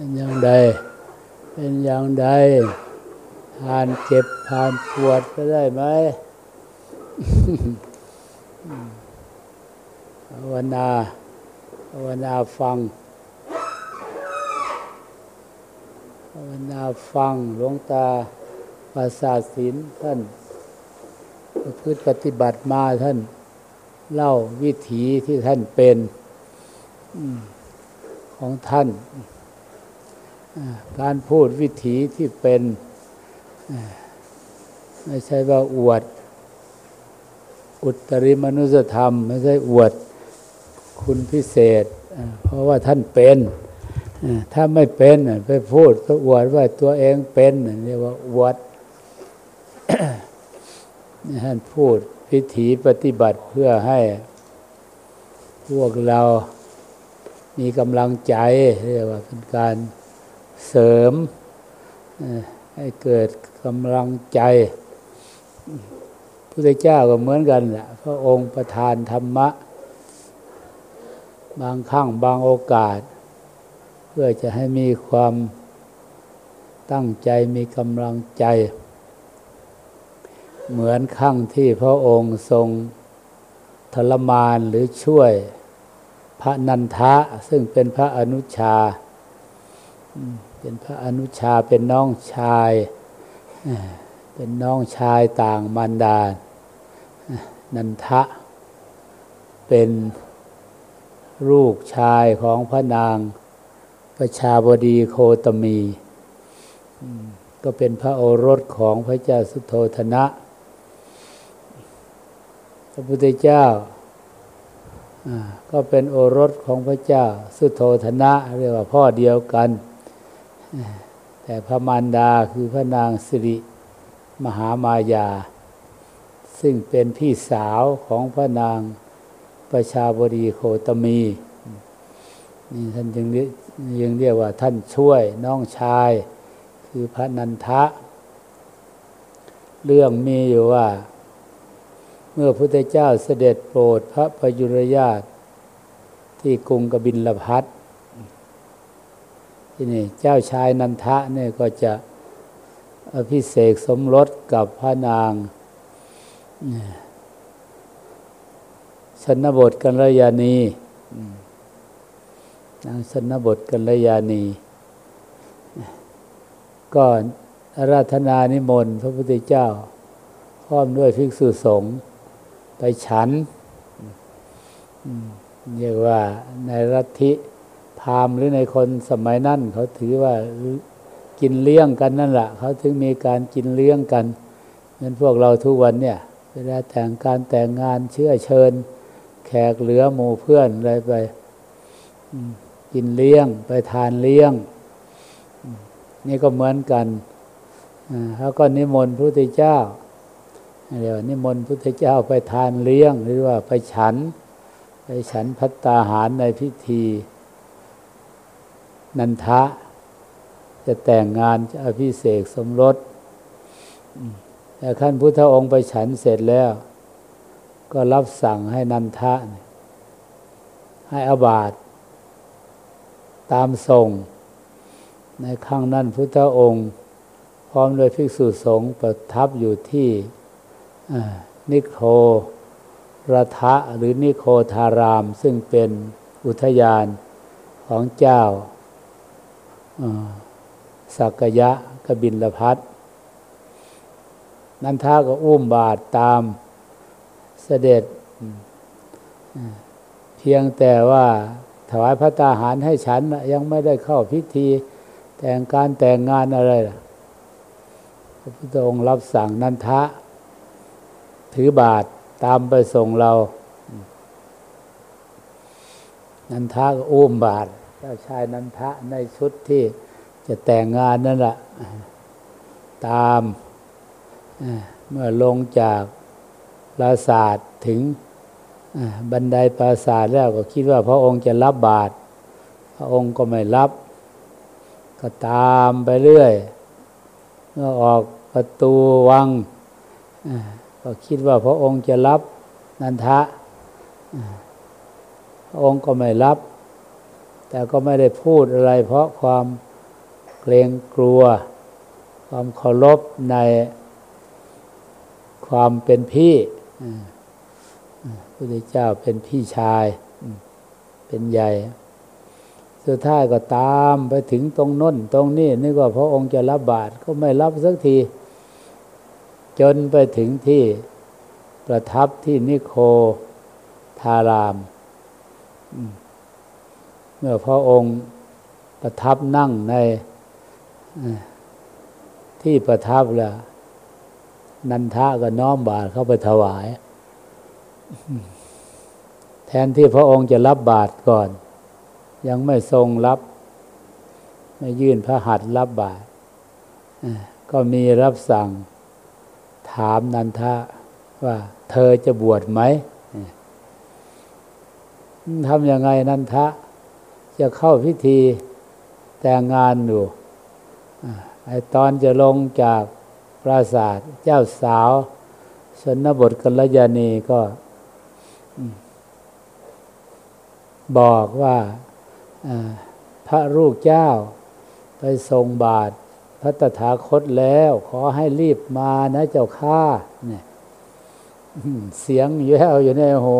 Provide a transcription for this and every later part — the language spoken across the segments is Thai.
เป็นอย่างใด เป็นอย่างใดผ่านเจ็บผ่านปวดก็ได้ไหมภาวนาภาวนาฟังภาวนาฟังหลวงตาภาษาศิลท่านประพฤติปฏิบัติมาท่าน เล่าวิถีที่ท่านเป็นของท่าน การพูดวิถีที่เป็นไม่ใช่ว่าอวด อุตริมนุสธรรม ไม่ใช่อวดคุณพิเศษ เพราะว่าท่านเป็นถ้าไม่เป็นไปพูดก็อวดว่าตัวเองเป็นเรียกว่าอวดท่านพูดพิถีปฏิบัติเพื่อให้พวกเรามีกำลังใจเรียกว่าเป็นการ เสริมให้เกิดกำลังใจพระเจ้าก็เหมือนกันแหละพระองค์ประทานธรรมะ บางครั้งบางโอกาส เพื่อจะให้มีความตั้งใจมีกำลังใจ เหมือนครั้งที่พระองค์ทรงทรมานหรือช่วยพระนันทะซึ่งเป็นพระอนุชา เป็นพระอนุชาเป็นน้องชาย เป็นน้องชายต่างมารดา นันทะ เป็นลูกชายของพระนางประชาบดีโคตมี ก็เป็นพระโอรสของพระเจ้าสุโธธนะ พระพุทธเจ้าก็เป็นโอรสของพระเจ้าสุโธธนะ เรียกว่าพ่อเดียวกัน แต่พระมารดาคือพระนางสิริมหามายา ซึ่งเป็นพี่สาวของพระนางประชาบดีโคตมีนี่ท่านจึงเรียกยังเรียกว่าท่านช่วยน้องชาย คือพระนันทะ เรื่องมีอยู่ว่า เมื่อพระเจ้าเสด็จโปรดพระพยุรญาตที่กรุงกบินลพัท ที่นี่เจ้าชายนันทะเนี่ยก็จะอภิเษกสมรสกับพระนางชนบทกัลยาณีนางชนบทกัลยาณีก็อาราธนานิมนต์พระพุทธเจ้า พร้อมด้วยภิกษุสงฆ์ไปฉันเรียกว่าในรัฐิ พราหมณ์หรือในคนสมัยนั้นเขาถือว่ากินเลี้ยงกันนั่นแหละเขาถึงมีการกินเลี้ยงกันเหมือนพวกเราทุกวันเนี่ยเวลาแต่งการแต่งงานเชื่อเชิญ แขกเหลือหมู่เพื่อนอะไรไปกินเลี้ยงไปทานเลี้ยง นี่ก็เหมือนกันเขาก็นิมนต์พระพุทธเจ้าเดี๋ยวนิมนต์พระพุทธเจ้าไปทานเลี้ยง หรือว่าไปฉัน ไปฉันพัตตาหารในพิธี นันทะ จะแต่งงานจะอภิเษกสมรสแต่ขั้นพุทธองค์ไปฉันเสร็จแล้ว ก็รับสั่งให้นันทะ ให้อบาตตามส่ง ในครั้งนั้นพุทธองค์ พร้อมด้วยภิกษุสงฆ์ประทับอยู่ที่นิโครทะหรือนิโคธาราม ซึ่งเป็นอุทยานของเจ้า สักยะกบินละพัดนันทาก็อุ้มบาทตามเสด็จ เพียงแต่ว่าถวายพระตาหารให้ฉันยังไม่ได้เข้าพิธี แต่งการแต่งงานอะไรพระพุทธองค์รับสั่งนันทะ ถือบาทตามไปส่งเรา นันทะก็อุ้มบาท เจ้าชายนันทะในชุดที่จะแต่งงานนั่นแหละตามเมื่อลงจากปราสาทถึงบันไดปราสาทแล้วก็คิดว่าพระองค์จะรับบาตรพระองค์ก็ไม่รับ ก็ตามไปเรื่อยเมื่อออกประตูวังก็คิดว่าพระองค์จะรับนันทะพระองค์ก็ไม่รับ แต่ก็ไม่ได้พูดอะไร เพราะความเกรงกลัว ความเคารพในความเป็นพี่พระพุทธเจ้าเป็นพี่ชาย เป็นใหญ่ สุดท้ายก็ตามไปถึงตรงน้นตรงนี้นึกว่าพระองค์จะรับบาตรก็ไม่รับสักที จนไปถึงที่ประทับที่นิโคทาราม เมื่อพระองค์ประทับนั่งในที่ประทับแล้วนันทะก็น้อมบาตรเข้าไปถวาย แทนที่พระองค์จะรับบาตรก่อน ยังไม่ทรงรับ ไม่ยื่นพระหัตถ์รับบาตรก็มีรับสั่งถามนันทะว่า เธอจะบวชไหมทำยังไงนันทะ จะเข้าพิธีแต่งงานอยู่ไอตอนจะลงจากปราสาทเจ้าสาว สนบทกัลยาณีก็ บอกว่าพระลูกเจ้าไปทรงบาทพระตถาคตแล้ว ขอให้รีบมานะเจ้าข้าเนี่ยเสียงแย่อยู่ในหู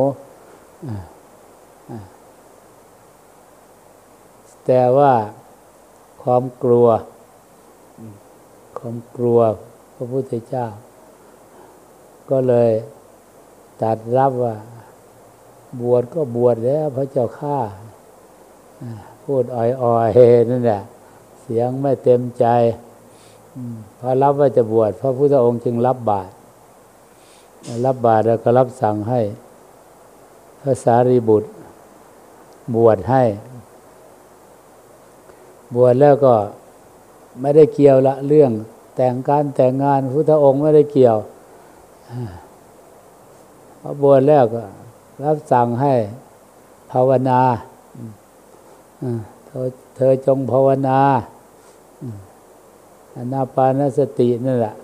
แต่ว่าความกลัว ความกลัวพระพุทธเจ้า ก็เลยตัดรับว่า บวชก็บวชแล้วพระเจ้าข้าพูดอ่อยๆนั่นแหละเสียงไม่เต็มใจพอรับว่าจะบวชพระพุทธองค์จึงรับบาตรรับบาตรแล้วก็รับสั่งให้พระสารีบุตรบวชให้ บวชแล้วก็ไม่ได้เกี่ยวละเรื่อง แต่งการแต่งงานพุทธองค์ไม่ได้เกี่ยวพอบวชแล้วก็ รับสั่งให้ภาวนาเธอเธอจงภาวนาอนาปานสตินั่นแหละ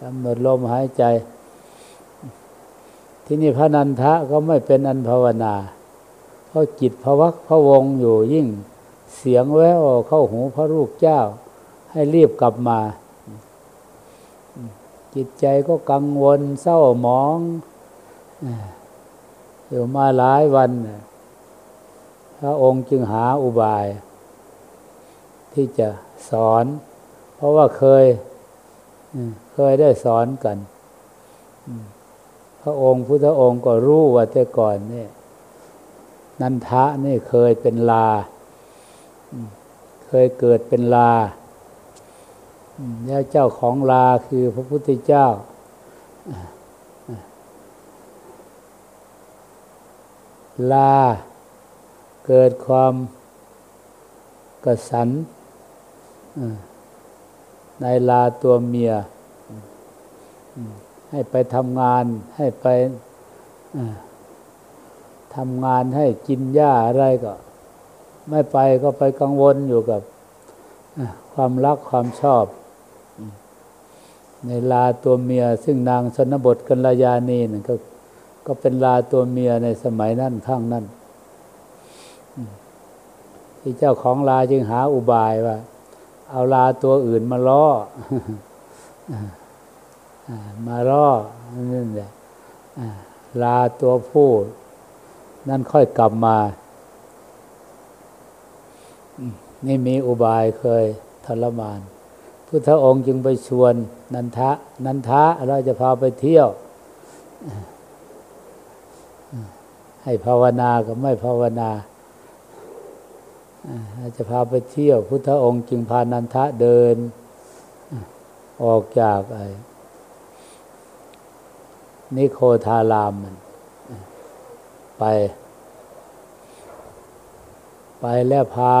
กำหนดลมหายใจ ที่นี่พระนันทะก็ไม่เป็นอันภาวนา เพราะจิตพวักพะวงอยู่ยิ่ง เสียงแววเข้าหูพระลูกเจ้า ให้รีบกลับมา จิตใจก็กังวลเศร้าหมองอยู่มาหลายวัน พระองค์จึงหาอุบาย ที่จะสอน เพราะว่าเคยเคยได้สอนกัน พระองค์พุทธองค์ก็รู้ว่าแต่ก่อนนี่นันทะนี่เคยเป็นลา เคยเกิดเป็นลาแล้วเจ้าของลาคือพระพุทธเจ้า ลาเกิดความกระสันในลาตัวเมีย ให้ไปทำงานให้ไปทำงานให้กินหญ้าอะไรก็ ไม่ไปก็ไปกังวลอยู่กับความรักความชอบ ในลาตัวเมีย ซึ่งนางสนบทกัลยาณีนั่นก็ก็เป็นลาตัวเมียในสมัยนั้นข้างนั้นที่เจ้าของลาจึงหาอุบายว่า เอาลาตัวอื่นมาล่อมาล่อนั่นแหละลาตัวผู้ นั่นค่อยกลับมา นี่มีอุบายเคยทรมาน พุทธองค์จึงไปชวนนันทะ นันทะเราจะพาไปเที่ยว ให้ภาวนาก็ไม่ภาวนาจะพาไปเที่ยว พุทธองค์จึงพานันทะเดิน ออกจากไอ้นิโคทารามมันไป ไปแล้วพา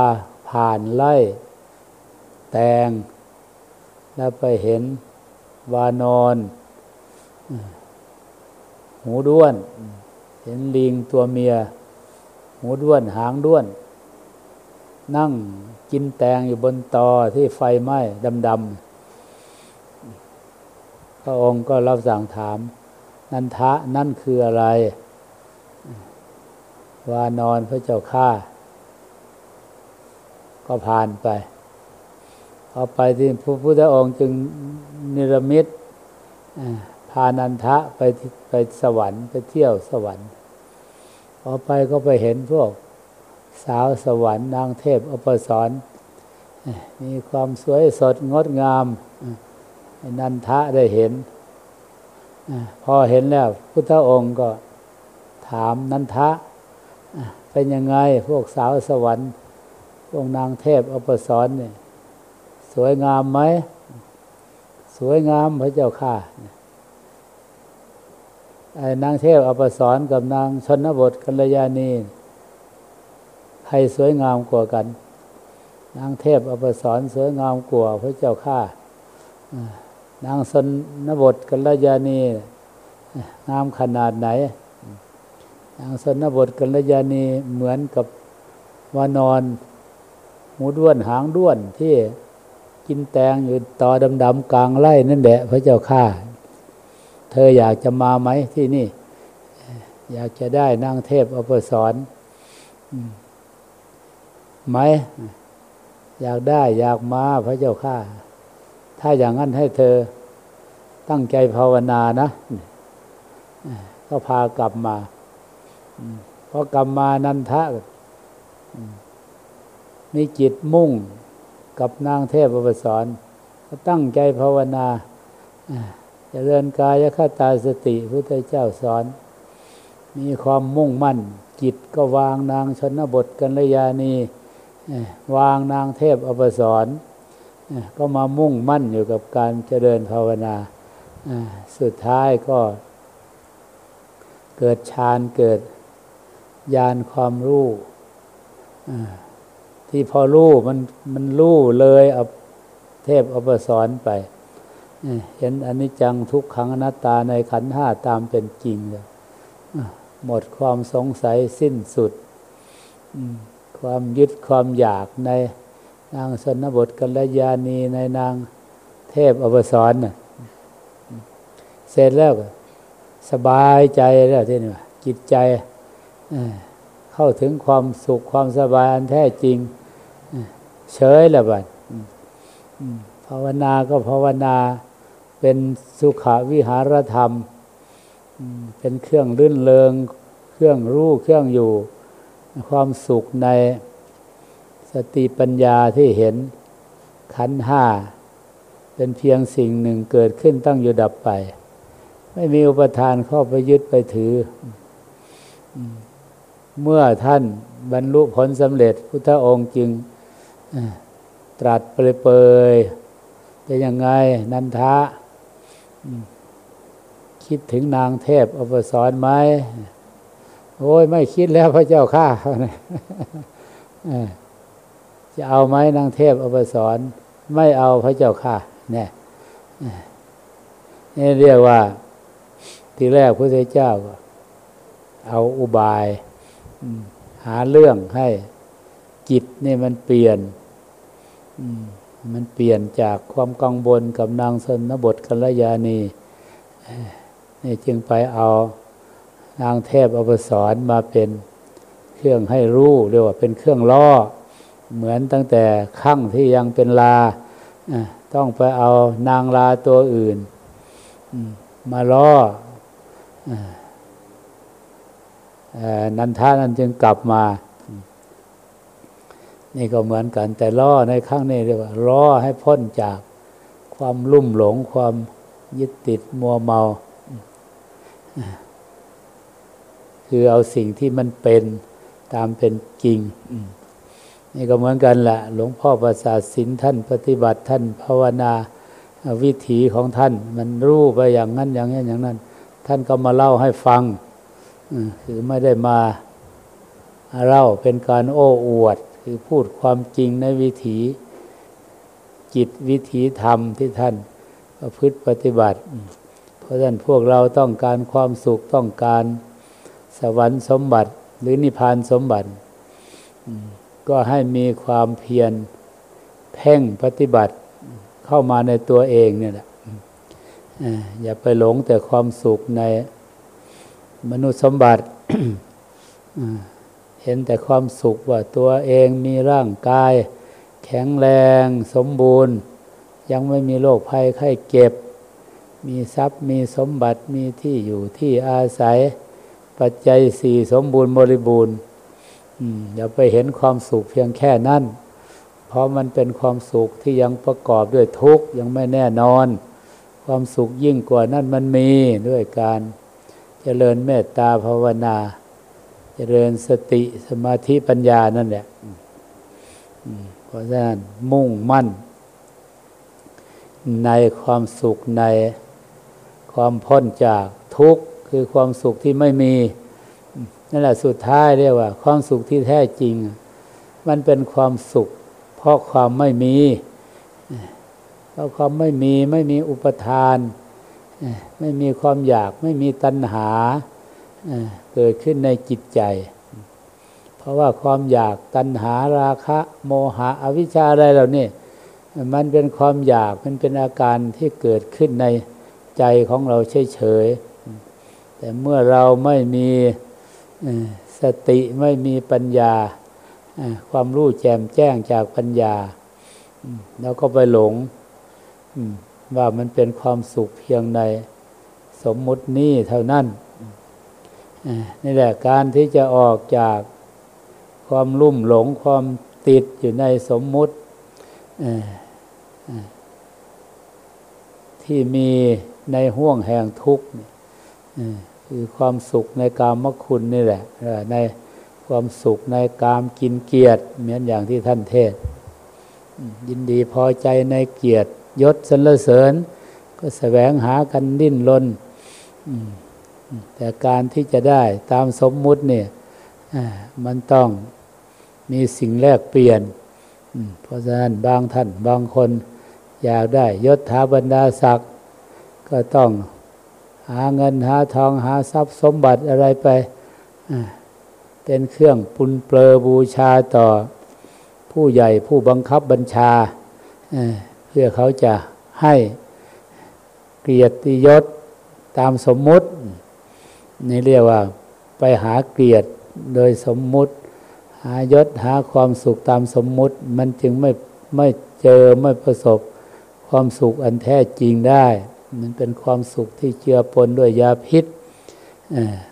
ผ่านไล่แตง แล้วไปเห็นวานอนหูด้วน เห็นลิงตัวเมีย หูด้วนหางด้วน นั่งกินแตงอยู่บนตอที่ไฟไหม้ดำๆพระองค์ก็รับสั่งถาม นันทะนั่นคืออะไร วานอนพระเจ้าข้า ก็ผ่านไปเอาไปที่พระพุทธองค์จึงนิรมิตพานันทะไปไปสวรรค์ไปเที่ยวสวรรค์ พอไปก็ไปเห็นพวกสาวสวรรค์นางเทพอปสรมีความสวยสดงดงามนันทะได้เห็น พอเห็นแล้ว พุทธองค์ก็ถามนันทะเป็นยังไงพวกสาวสวรรค์ พวกนางเทพอปสรเนี่ยสวยงามไหม สวยงามพระเจ้าค่ะไอ้นางเทพอปสรกับนางชนบทกัลยาณีใครสวยงามกว่ากัน นางเทพอปสรสวยงามกว่าพระเจ้าข้านางสนบทกัลยาณีงามขนาดไหน นางสนบทกัลยาณีเหมือนกับวานอน หูด้วนหางด้วนที่กินแตงอยู่ต่อดำๆกลางไร่นั่นแหละพระเจ้าข้าเธออยากจะมาไหมที่นี่ อยากจะได้นางเทพอปสรไหม อยากได้อยากมาพระเจ้าข้าถ้าอย่างนั้นให้เธอตั้งใจภาวนานะก็พากลับมาพอกลับมานันทะ มีจิตมุ่งกับนางเทพอปสรก็ตั้งใจภาวนาจเริญกายคตาสติพุทธเจ้าสอน มีความมุ่งมั่น จิตก็วางนางชนบทกัลยาณีวางนางเทพอปสรก็มามุ่งมั่นอยู่กับการเจริญภาวนา สุดท้ายก็ เกิดฌานเกิดญาณความรู้ ที่พอรู้มันมันรู้เลยเอาเทพอปสรไปเห็นอนิจจังทุกขังอนัตตาในขันห้าตามเป็นจริงเลยหมดความสงสัยสิ้นสุด ความยึดความอยากในนางสนบทกัลยาณีในนางเทพอวสรเสร็จแล้วสบายใจแล้วที่นี่จิตใจเข้าถึงความสุขความสบายอันแท้จริง เฉยแล้วบัดภาวนาก็ภาวนาเป็นสุขวิหารธรรม เป็นเครื่องลื่นเลงเครื่องรู้เครื่องอยู่ ความสุขในสติปัญญาที่เห็นขันห้า เป็นเพียงสิ่งหนึ่งเกิดขึ้นตั้งอยู่ดับไป ไม่มีอุปทานเข้าไปยึดไปถือ เมื่อท่านบรรลุผลสำเร็จพุทธองค์จึง ตรัสเปรยๆเป็นยังไงนันทะคิดถึงนางเทพอปสรไหมโอ้ยไม่คิดแล้วพระเจ้าข้าจะเอาไหมนางเทพอปสรไม่เอาพระเจ้าข้าเนี่ยนี่เรียกว่า ทีแรกพระเจ้า เอาอุบาย หาเรื่องให้จิตนี่มันเปลี่ยน มันเปลี่ยนจากความกังวลกับนางสนบทกัลยาณีนี่จึงไปเอานางเทพอปสรมาเป็นเครื่องให้รู้เรียกว่าเป็นเครื่องล่อ เหมือนตั้งแต่ขั้งที่ยังเป็นลา ต้องไปเอานางลาตัวอื่น มาล่อนันทานั้นจึงกลับมา นี่ก็เหมือนกัน แต่ล่อในครั้งนี้เรียกว่าล่อให้พ้นจากความลุ่มหลงความยึดติดมัวเมา คือเอาสิ่งที่มันเป็นตามเป็นจริง นี่ก็เหมือนกันแหละหลวงพ่อประสาทสินท่านปฏิบัติท่านภาวนาวิถีของท่าน มันรู้ไปอย่างนั้นอย่างนี้อย่างนั้น ท่านก็มาเล่าให้ฟังคือไม่ได้มาเล่าเป็นการโอ้อวด คือพูดความจริงในวิถีจิตวิถีธรรมที่ท่านประพฤติปฏิบัติ เพราะฉะนั้นพวกเราต้องการความสุขต้องการสวรรค์สมบัติ หรือนิพพานสมบัติ ก็ให้มีความเพียรเพ่งปฏิบัติเข้ามาในตัวเองเนี่ยแหละอย่าไปหลงแต่ความสุขในมนุษย์สมบัติ เห็นแต่ความสุขว่าตัวเองมีร่างกาย แข็งแรงสมบูรณ์ ยังไม่มีโรคภัยไข้เจ็บ มีทรัพย์มีสมบัติมีที่อยู่ที่อาศัย ปัจจัยสี่สมบูรณ์บริบูรณ์อย่าไปเห็นความสุขเพียงแค่นั้น เพราะมันเป็นความสุขที่ยังประกอบด้วยทุกข์ยังไม่แน่นอน ความสุขยิ่งกว่านั้นมันมีด้วยการเจริญเมตตาภาวนา เจริญสติสมาธิปัญญานั่นแหละเพราะฉะนั้นมุ่งมั่น ในความสุขในความพ้นจากทุกข์คือความสุขที่ไม่มีนั่นแหละสุดท้ายเรียกว่า ความสุขที่แท้จริง มันเป็นความสุข เพราะความไม่มีเพราะความไม่มีไม่มีอุปทาน ไม่มีความอยากไม่มีตัณหา เกิดขึ้นในจิตใจ เพราะว่าความอยากตัณหาราคะ โมหะอวิชชาอะไรเหล่านี้มันเป็นความอยากมันเป็นอาการที่เกิดขึ้นในใจของเราเฉยๆแต่เมื่อเราไม่มีสติไม่มีปัญญา ความรู้แจ่มแจ้งจากปัญญาแล้วก็ไปหลงว่ามันเป็นความสุขเพียงในสมมุตินี้เท่านั้น นี่แหละการที่จะออกจากความลุ่มหลงความติดอยู่ในสมมุติที่มีในห่วงแห่งทุกข์คือความสุขในกามคุณนี่แหละในความสุขในกามกินเกียรติเหมือนอย่างที่ท่านเทศ ยินดีพอใจในเกียรติยศสรรเสริญ ก็แสวงหากันดิ้นรน แต่การที่จะได้ตามสมมุติเนี่ยมันต้องมีสิ่งแลกเปลี่ยน เพราะฉะนั้นบางท่านบางคนอยากได้ยศถาบรรดาศักดิ์ก็ต้องหาเงินหาทองหาทรัพย์สมบัติอะไรไปเป็นเครื่องปุนเปลอบูชาต่อผู้ใหญ่ผู้บังคับบัญชาเพื่อเขาจะให้เกียรติยศตามสมมุติ นี่เรียกว่าไปหาเกียรติโดยสมมุติ หายศหาความสุขตามสมมุติ มันจึงไม่ไม่เจอไม่ประสบความสุขอันแท้จริงได้ มันเป็นความสุขที่เจือปนด้วยยาพิษ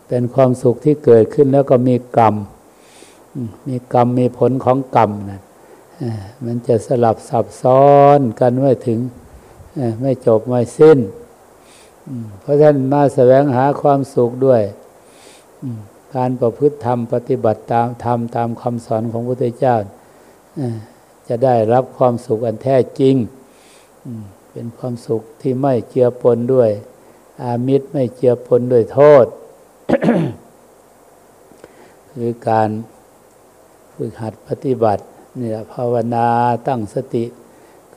เป็นความสุขที่เกิดขึ้นแล้วก็มีกรรม มีกรรมมีผลของกรรมนะมันจะสลับซับซ้อนกันไม่ถึงไม่จบไม่สิ้น เพราะฉะนั้นมาแสวงหาความสุขด้วยการประพฤติธรรมปฏิบัติตามธรรมตามคำสอนของพระพุทธเจ้าจะได้รับความสุขอันแท้จริง เป็นความสุขที่ไม่เจือปนด้วย อามิตรไม่เจือปนด้วยโทษ คือการฝึกหัดปฏิบัตินี่แหละภาวนาตั้งสติ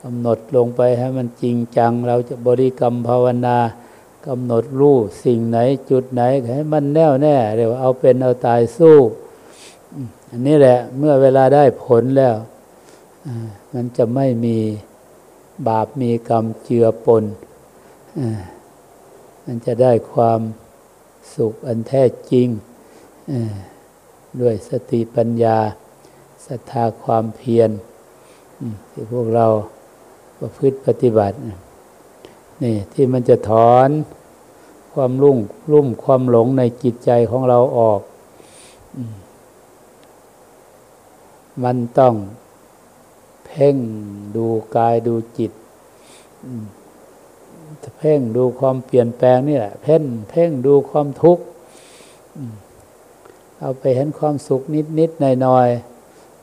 กำหนดลงไปให้มันจริงจัง เราจะบริกรรมภาวนา กำหนดรู้สิ่งไหนจุดไหนให้มันแน่วแน่เรียกว่าเอาเป็นเอาตายสู้ อันนี้แหละเมื่อเวลาได้ผลแล้วมันจะไม่มีบาปมีกรรมเจือปนมันจะได้ความสุขอันแท้จริงด้วยสติปัญญาศรัทธาความเพียรที่พวกเราประพฤติปฏิบัติ นี่ที่มันจะถอนความรุ่งรุ่มความหลงในจิตใจของเราออก มันต้องเพ่งดูกายดูจิตเพ่งดูความเปลี่ยนแปลงนี่แหละ เพ่งเพ่งดูความทุกข์เอาไปเห็นความสุขนิดนิดหน่อยหน่อย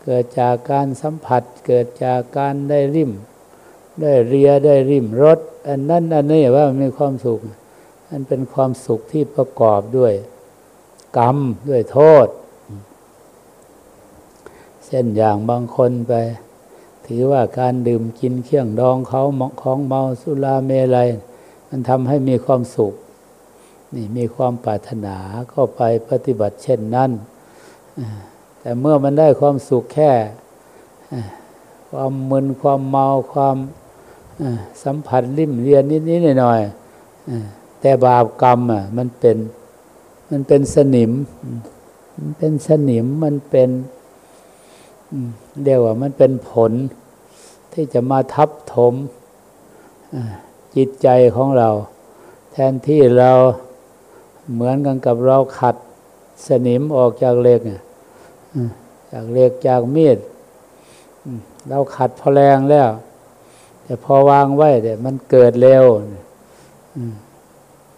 เกิดจากการสัมผัส เกิดจากการได้ริม ได้เรียได้ริมรสอันนั้นอันนี้ว่ามันมีความสุขมันเป็นความสุขที่ประกอบด้วย กรรมด้วยโทษ เช่นอย่างบางคนไป ถือว่าการดื่มกินเครื่องดองเขาของเมาสุราเมลัย มันทำให้มีความสุข นี่มีความปรารถนาก็ไปปฏิบัติเช่นนั้น แต่เมื่อมันได้ความสุขแค่ความมึนความเมาความ สัมผัสริมเรียนนิดๆหน่อยๆแต่บาปกรรมอะมันเป็นมันเป็นสนิม มันเป็นสนิมมันเป็นเรียกว่ามันเป็นผลที่จะมาทับถมจิตใจของเรา แทนที่เราเหมือนกันกับเราขัดสนิมออกจากเหล็กจากเหล็กจากมีดเราขัดพอแรงแล้ว แต่พอวางไว้เดี๋ยมันเกิดเร็ว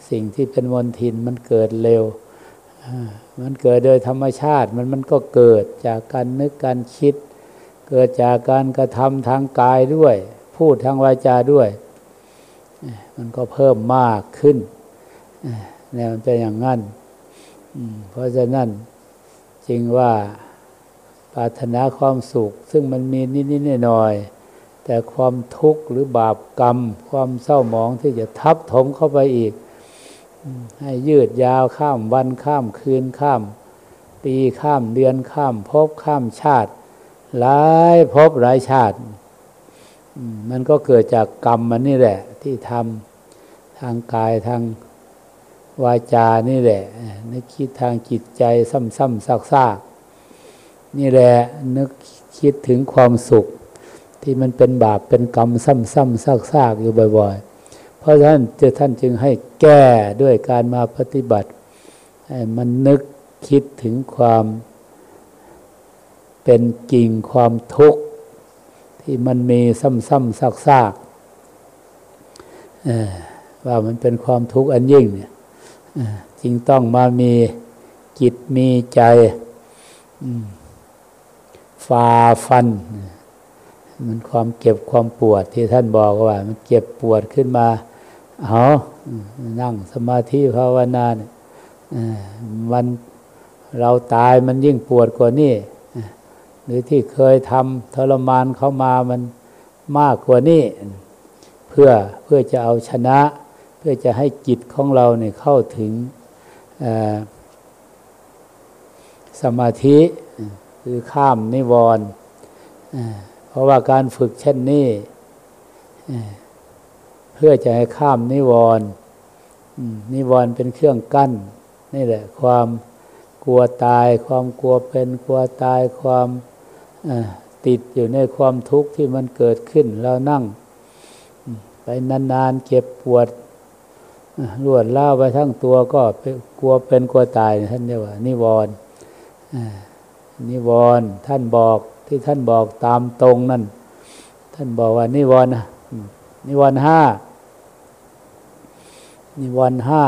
สิ่งที่เป็นมลทินมันเกิดเร็วมันเกิดโดยธรรมชาติมันมันก็เกิดจากการนึกการคิด เกิดจากการกระทำทางกายด้วย พูดทางวาจาด้วย มันก็เพิ่มมากขึ้นเนี่ยมันเป็นอย่างนั้นเพราะฉะนั้นจริงว่าปรารถนาความสุข ซึ่งมันมีนิดๆหน่อยๆ แต่ความทุกข์หรือบาปกรรม ความเศร้าหมองที่จะทับถมเข้าไปอีก ให้ยืดยาวข้ามวันข้ามคืนข้าม ปีข้ามเดือนข้ามภพข้ามชาติ หลายภพหลายชาติ มันก็เกิดจากกรรมมันนี่แหละ ที่ทำทางกายทางวาจานี่แหละนึกคิดทางจิตใจซ้ำๆซากๆนี่แหละนึกคิดถึงความสุข ที่มันเป็นบาปเป็นกรรมซ้ำๆซากๆอยู่บ่อยๆ เพราะฉะนั้นจะท่านจึงให้แก้ด้วยการมาปฏิบัติมันนึกคิดถึงความเป็นจริงความทุกข์ ที่มันมีซ้ำๆซากๆว่ามันเป็นความทุกข์อันยิ่งเนี่ยจึงต้องมามีจิตมีใจฝ่าฟัน มันความเก็บความปวดที่ท่านบอกว่า มันเก็บปวดขึ้นมา เอานั่งสมาธิภาวนาเนี่ยมันเราตายมันยิ่งปวดกว่านี้หรือที่เคยทำทรมานเขามามันมากกว่านี้เพื่อเพื่อจะเอาชนะ เพื่อจะให้จิตของเราเนี่ยเข้าถึงสมาธิ คือข้ามนิวรณ์ ราะว่าการฝึกเช่นนี้เพื่อจะให้ข้ามนิวรณ์นิวรณ์เป็นเครื่องกั้น นี่แหละ ความกลัวตาย ความกลัวเป็นกลัวตายความติดอยู่ในความทุกข์ที่มันเกิดขึ้น เรานั่ง ไปนานๆเก็บปวดรวดล่าไปทั้งตัวก็กลัวเป็นกลัวตายท่านเรียกว่า นิวรณ์นิวรณ์ท่านบอก ที่ท่านบอกตามตรงนั่น ท่านบอกว่านิวรณ์นิวรณ์ห้านิวรณ์ห้า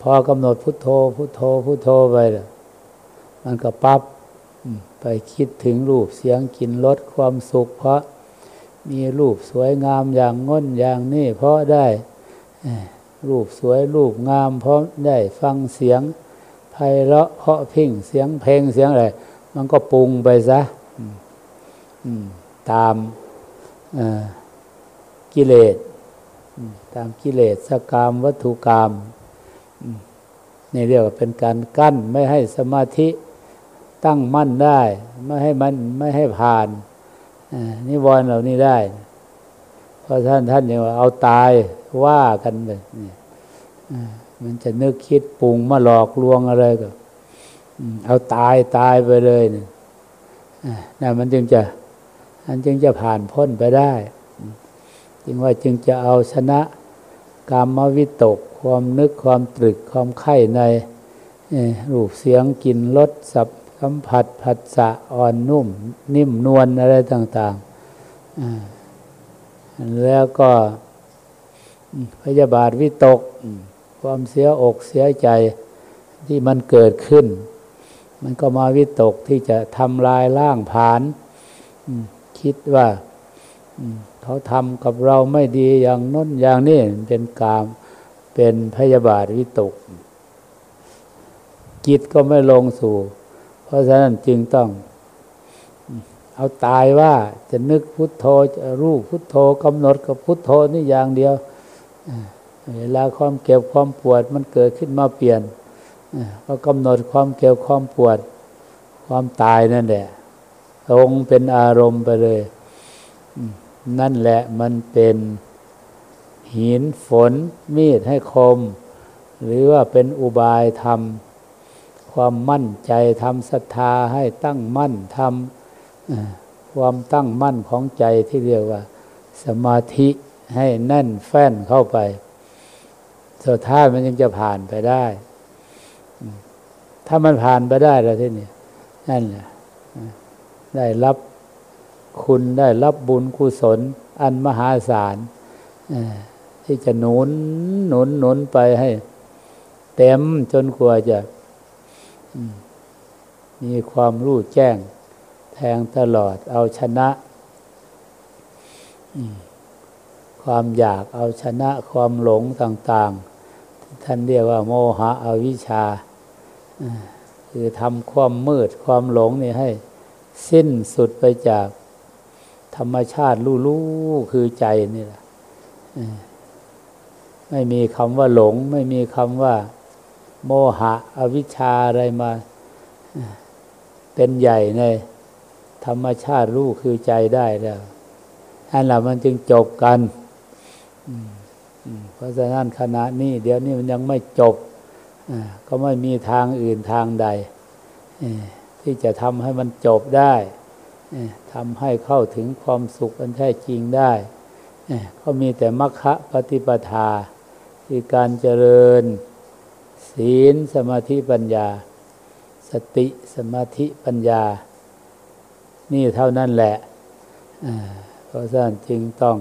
พอกำหนดพุทโธ พุทโธ พุทโธไปมันก็ปับ๊บไปคิดถึงรูปเสียงกลิ่นรสความสุข เพราะมีรูปสวยงามอย่างง้นอย่างนี้เพราะได้รูปสวยรูปงาม เพราะได้ฟังเสียงไพเราะเพราะพิ้งเสียงเพลงเสียงอะไร มันก็ปรุงไปซะ ตามกิเลสตามกิเลสสกามวัตถุกรรมนี่เรียกว่าเป็นการกั้นไม่ให้สมาธิตั้งมั่นได้ ไม่ให้มันไม่ให้ผ่านนิวรณ์เหล่านี้ได้ เพราะท่านท่านอย่างว่าเอาตายว่ากันเลยนี่มันจะนึกคิดปรุงมาหลอกลวงอะไรก็เอาตายตายไปเลยนี่นะมันจึงจะ มันจึงจะผ่านพ้นไปได้ จึงว่าจึงจะเอาชนะกามวิตก ความนึกความตรึกความไข่ในรูปเสียงกลิ่นรสสับสัมผัสผัสสะอ่อนนุ่ม นิ่มนวลอะไรต่างๆแล้วก็พยาบาทวิตก ความเสียอกเสียใจที่มันเกิดขึ้น มันก็มาวิตกที่จะทำลายล่างผาน คิดว่าเขาทำกับเราไม่ดีอย่างน้นอย่างนี้เป็นกามเป็นพยาบาทวิตก จิตก็ไม่ลงสู่ เพราะฉะนั้นจึงต้อง เอาตายว่าจะนึกพุทโธจะรู้พุทโธกำหนดกับพุทโธนี่อย่างเดียวเวลาความเก็บความปวดมันเกิดขึ้นมาเปลี่ยนก็กำหนดความเก็บความปวด ความตายนั่นแหละ ลงเป็นอารมณ์ไปเลย นั่นแหละมันเป็นหินฝนมีดให้คม หรือว่าเป็นอุบายทำความมั่นใจทำศรัทธาให้ตั้งมั่นทำความตั้งมั่นของใจที่เรียกว่า สมาธิให้แน่นแฟ้นเข้าไปสุดท้ายมันยังจะผ่านไปได้ ถ้ามันผ่านไปได้แล้วที่นี่นั่นแหละ ได้รับคุณได้รับบุญกุศล อันมหาศาลที่จะหนุนหนุนหนุนไปให้ เต็มจนกว่าจะมีความรู้แจ้ง แทงตลอดเอาชนะ ความอยากเอาชนะความหลงต่างๆ ท่านเรียกว่า โมหะอวิชชาคือทำความมืดความหลงนี่ให้ สิ้นสุดไปจากธรรมชาติรู้ๆคือใจนี่แหละไม่มีคำว่าหลง ไม่มีคำว่า โมหะ อวิชชาอะไรมา เป็นใหญ่ในธรรมชาติรู้คือใจได้แล้วนั่นแหละมันจึงจบกัน เพราะฉะนั้นขณะนี้ เดี๋ยวนี้มันยังไม่จบ ก็ไม่มีทางอื่นทางใด ที่จะทำให้มันจบได้ทำให้เข้าถึงความสุขอันแท้จริงได้ก็มีแต่มรรคปฏิปทาคือการเจริญ ศีลสมาธิปัญญา สติสมาธิปัญญา นี่เท่านั้นแหละเพราะฉะนั้นจึงต้อง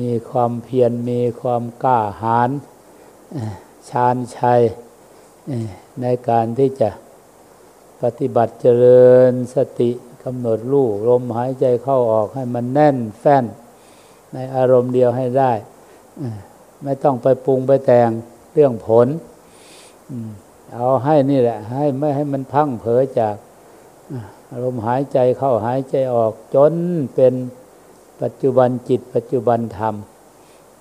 มีความเพียรมีความกล้าหาญชาญชัยในการที่จะ ปฏิบัติเจริญสติกำหนดรูลมหายใจเข้าออกให้มันแน่นแฟ้น ในอารมณ์เดียวให้ได้ ไม่ต้องไปปรุงไปแต่งเรื่องผล เอาให้นี่แหละ ให้ไม่ให้มันพังเผยจากอารมณ์หายใจเข้าหายใจออกจนเป็นปัจจุบันจิตปัจจุบันธรรม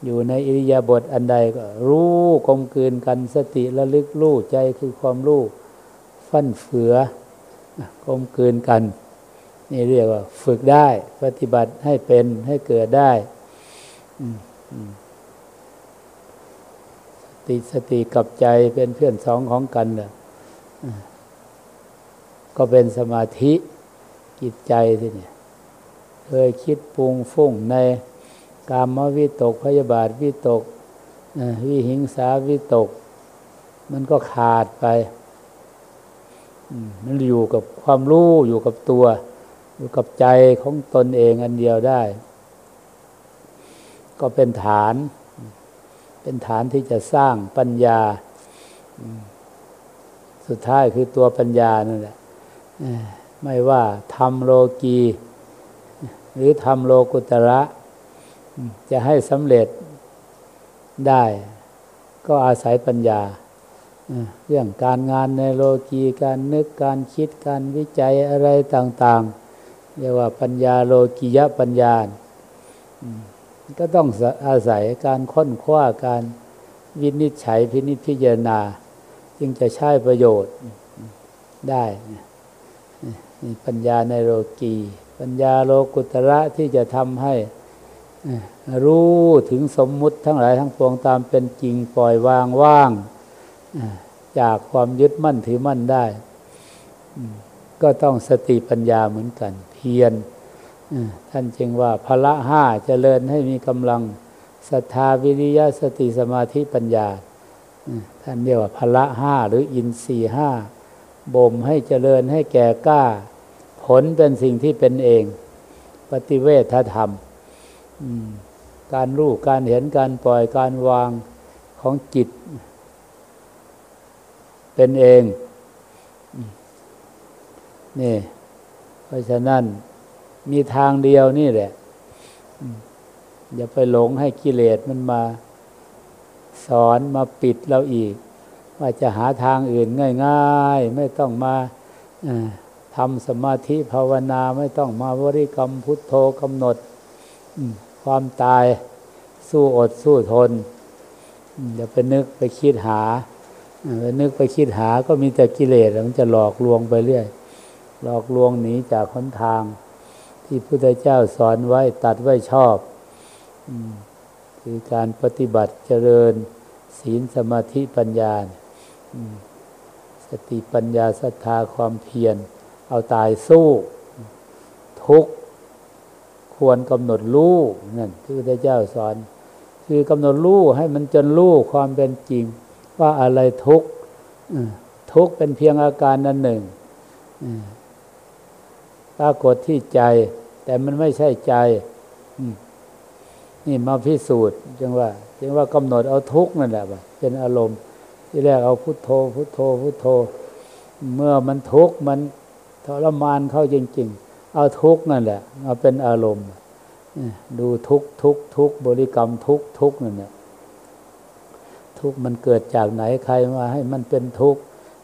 อยู่ในอิริยาบถอันใดก็รู้กลมกลืนกันสติระลึกรู้ใจคือความรู้ ฟั่นเฟือกลมกลืนกัน นี่เรียกว่า ฝึกได้ปฏิบัติให้เป็นให้เกิดได้สติสติกับใจเป็นเพื่อนสองของกันเนี่ยก็เป็นสมาธิจิตใจที่เนี่ยเคยคิดปรุงฟุ้งในกามวิตกพยาบาทวิตกวิหิงสาวิตก มันก็ขาดไป มันอยู่กับความรู้อยู่กับตัว อยู่กับใจของตนเองอันเดียวได้ ก็เป็นฐาน เป็นฐานที่จะสร้างปัญญา สุดท้ายคือตัวปัญญานั่นแหละไม่ว่าทำโลกี หรือทำโลกุตระ จะให้สำเร็จได้ ก็อาศัยปัญญา เรื่องการงานในโลกีการนึกการคิดการวิจัยอะไรต่าง ๆ เรียกว่าปัญญาโลกียะปัญญา ก็ต้องอาศัยการค้นคว้าการวินิจฉัยพินิจพิจารณา จึงจะใช้ประโยชน์ได้ปัญญาในโลกี ปัญญาโลกุตระที่จะทำให้รู้ถึงสมมุติทั้งหลายทั้งปวงตามเป็นจริงปล่อยวางว่าง จากความยึดมั่นถือมั่นได้ ก็ต้องสติปัญญาเหมือนกัน เพียรท่านจึงว่าพละห้าจเจริญให้มีกำลังศรัทธาวิริยะสติสมาธิปัญญา ท่านเรียกว่าพละห้าหรืออินทรีห้าบ่มให้เจริญให้แก่กล้า ผลเป็นสิ่งที่เป็นเอง ปฏิเวทธรรม การรู้การเห็นการปล่อยการวางของจิต เป็นเอง นี่ เพราะฉะนั้นมีทางเดียวนี่แหละอย่าไปหลงให้กิเลสมันมา สอนมาปิดเราอีก ว่าจะหาทางอื่นง่าย ๆ ไม่ต้องมาทำสมาธิภาวนาไม่ต้องมาบริกรรมพุทโธกำหนดความตายสู้อดสู้ทนอย่าไปนึกไปคิดหา ไปนึกไปคิดหาก็มีแต่กิเลสมันจะหลอกลวงไปเรื่อย หลอกลวงหนีจากคนทาง ที่พุทธเจ้าสอนไว้ตัดไว้ชอบคือการปฏิบัติเจริญ ศีลสมาธิปัญญาสติปัญญาศรัทธาความเพียร เอาตายสู้ ทุกควรกำหนดรู้นั่นที่พระเจ้าสอน คือกำหนดรู้ให้มันจนรู้ความเป็นจริง ว่าอะไรทุกข์ทุกข์เป็นเพียงอาการนั้นหนึ่งปรากฏที่ใจ แต่มันไม่ใช่ใจนี่มาพิสูจน์จึงว่าจึงว่ากำหนดเอาทุกข์นั่นแหละเป็นอารมณ์ ที่แรกเอาพุทโธ พุทโธ พุทโธ เมื่อมันทุกข์มันทรมานเข้าจริง ๆ เอาทุกข์นั่นแหละมาเป็นอารมณ์ดูทุกทุกทุกบริกรรมทุกทุกนั่นแหละ ทุกมันเกิดจากไหนใครมาให้มันเป็นทุกข์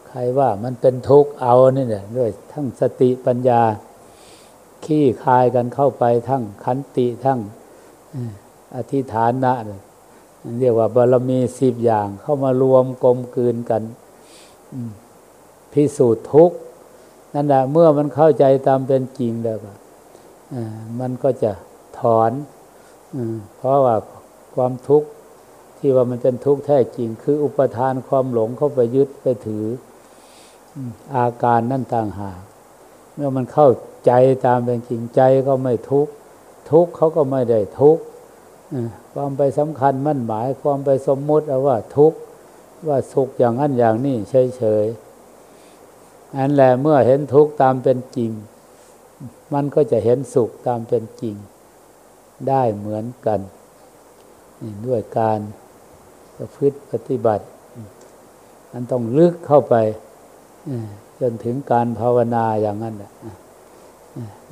ใครว่ามันเป็นทุกข์เอานี่เนี่ยด้วยทั้งสติปัญญา ขี้คายกันเข้าไปทั้งขันติทั้งอธิฐานะเรียกว่าบารมีสิบอย่างเข้ามารวมกลมกลืนกันพิสูจน์ทุกข์นั่นแหละเมื่อมันเข้าใจตามเป็นจริงแล้วมันก็จะถอนเพราะว่าความทุกข์ ที่ว่ามันเป็นทุกข์แท้จริง คืออุปทานความหลงเข้าไปยึดไปถืออาการนั่นต่างหากเมื่อมันเข้าใจตามเป็นจริงใจก็ไม่ทุกข์ทุกข์เขาก็ไม่ได้ทุกข์ความไปสำคัญมั่นหมาย ความไปสมมุติเอาว่าทุกข์ว่าสุขอย่างนั้นอย่างนี้เฉยๆอันแหละเมื่อเห็นทุกข์ตามเป็นจริง มันก็จะเห็นสุขตามเป็นจริง ได้เหมือนกันด้วยการ ประพฤติปฏิบัติ มันต้องลึกเข้าไปจนถึงการภาวนาอย่างนั้น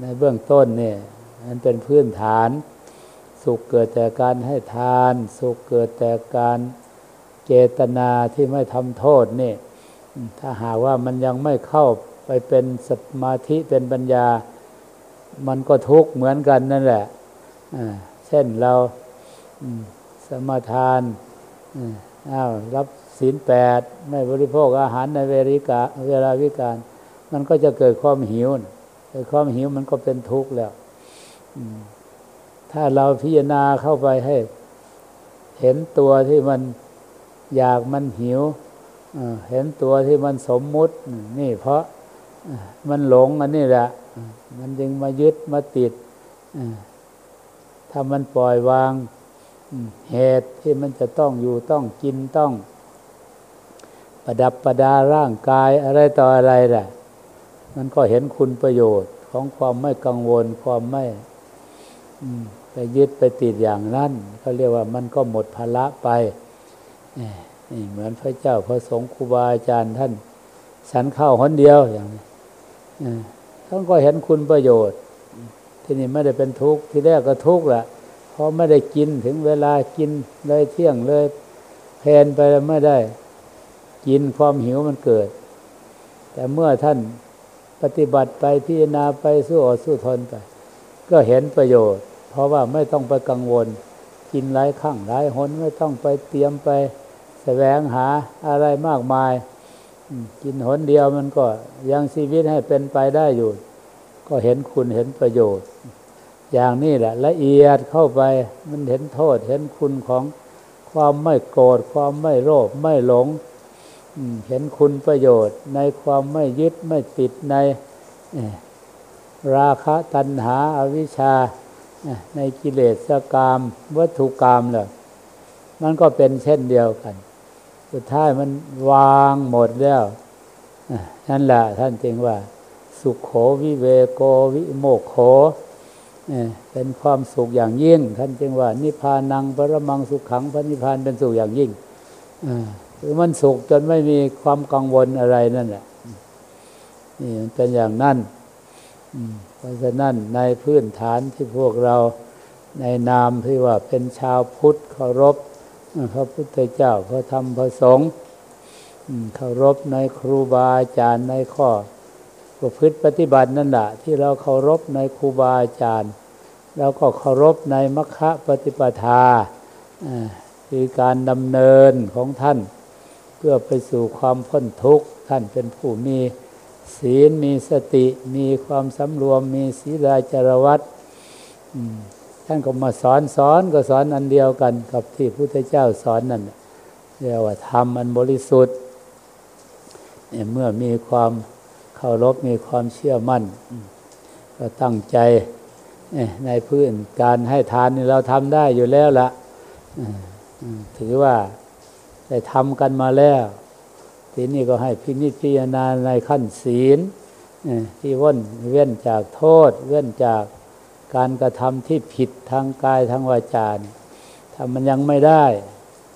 ในเบื้องต้นเนี่ยมันเป็นพื้นฐาน สุขเกิดแต่การให้ทาน สุขเกิดแต่การเจตนาที่ไม่ทำโทษนี่ถ้าหากว่ามันยังไม่เข้าไปเป็นสมาธิเป็นปัญญา มันก็ทุกข์เหมือนกันนั่นแหละเช่นเราสมาทาน อ้าวรับศีลแปดไม่บริโภคอาหารในเวริกาเวลาวิการ มันก็จะเกิดความหิวเกิดความหิวมันก็เป็นทุกข์แล้วถ้าเราพิจารณาเข้าไปให้ เห็นตัวที่มันอยากมันหิวเห็นตัวที่มันสมมุติ นี่เพราะมันหลงอันนี้แหละ มันจึงมายึดมาติดถ้ามันปล่อยวาง เหตุที่มันจะต้องอยู่ต้องกินต้อง ประดับประดาร่างกายอะไรต่ออะไรแหละมันก็เห็นคุณประโยชน์ของความไม่กังวลความไม่ไปยึดไปติดอย่างนั้นเขาเรียกว่ามันก็หมดภาระไปนี่เหมือนพระเจ้าพระสงฆ์ครูบาอาจารย์ท่านฉันเข้าหนเดียวอย่างนี้ท่านก็เห็นคุณประโยชน์ ที่นี่ไม่ได้เป็นทุกข์ที่แรกก็ทุกข์แหละ พอไม่ได้กินถึงเวลากินเลยเที่ยงเลยเพนไปไม่ได้ กินความหิวมันเกิด แต่เมื่อท่านปฏิบัติไปพิจารณาไปสู้อดสู้ทนไป ก็เห็นประโยชน์ เพราะว่าไม่ต้องไปกังวล กินหลายข้างหลายหนไม่ต้องไปเตรียมไปแสวงหาอะไรมากมาย กินหนเดียวมันก็ยังชีวิตให้เป็นไปได้อยู่ ก็เห็นคุณเห็นประโยชน์ อย่างนี้แหละ ละเอียดเข้าไปมันเห็นโทษเห็นคุณของความไม่โกรธความไม่โลภไม่หลงเห็นคุณประโยชน์ ในความไม่ยึดไม่ติดในราคะตัณหาอาวิชชา ในกิเลสกรรมวัตถุกรรมเลยมันก็เป็นเช่นเดียวกัน สุดท้ายมันวางหมดแล้วนั่นแหละท่านจึงว่า สุขโขวิเวโกวิโมกโข เป็นความสุขอย่างยิ่ง ท่านจึงว่า นิพพานังปรมังสุขขังพระนิพพานเป็นสุขอย่างยิ่งคือมันสุขจนไม่มีความกังวลอะไรนั่นแหละนี่มันเป็นอย่างนั้นเพราะฉะนั้นในพื้นฐานที่พวกเราในนามที่ว่าเป็นชาวพุทธเคารพพระพุทธเจ้าพระธรรมพระสงฆ์เคารพในครูบาอาจารย์ในข้อ ประพฤติปฏิบัตินั่นแหละที่เราเคารพในครูบาอาจารย์แล้วก็เคารพในมัคคปฏิปทาคือการดำเนินของท่าน เพื่อไปสู่ความพ้นทุกข์ท่านเป็นผู้มีศีลมีสติมีความสำรวมมีศีลาจารวัตท่านก็มาสอนสอนก็สอนอันเดียวกันกับที่พระพุทธเจ้าสอนนั่นเรียกว่าธรรมอันบริสุทธิ์เมื่อมีความ เคารพมีความเชื่อมั่น ก็ตั้งใจในพื้นการให้ทานนี่เราทำได้อยู่แล้วละถือว่าได้ทำกันมาแล้ว ทีนี้ก็ให้พินิจพิจารณาในขั้นศีลที่ว่นเว้นจากโทษ เว้นจากการกระทำที่ผิดทางกายทางวาจาถ้ามันยังไม่ได้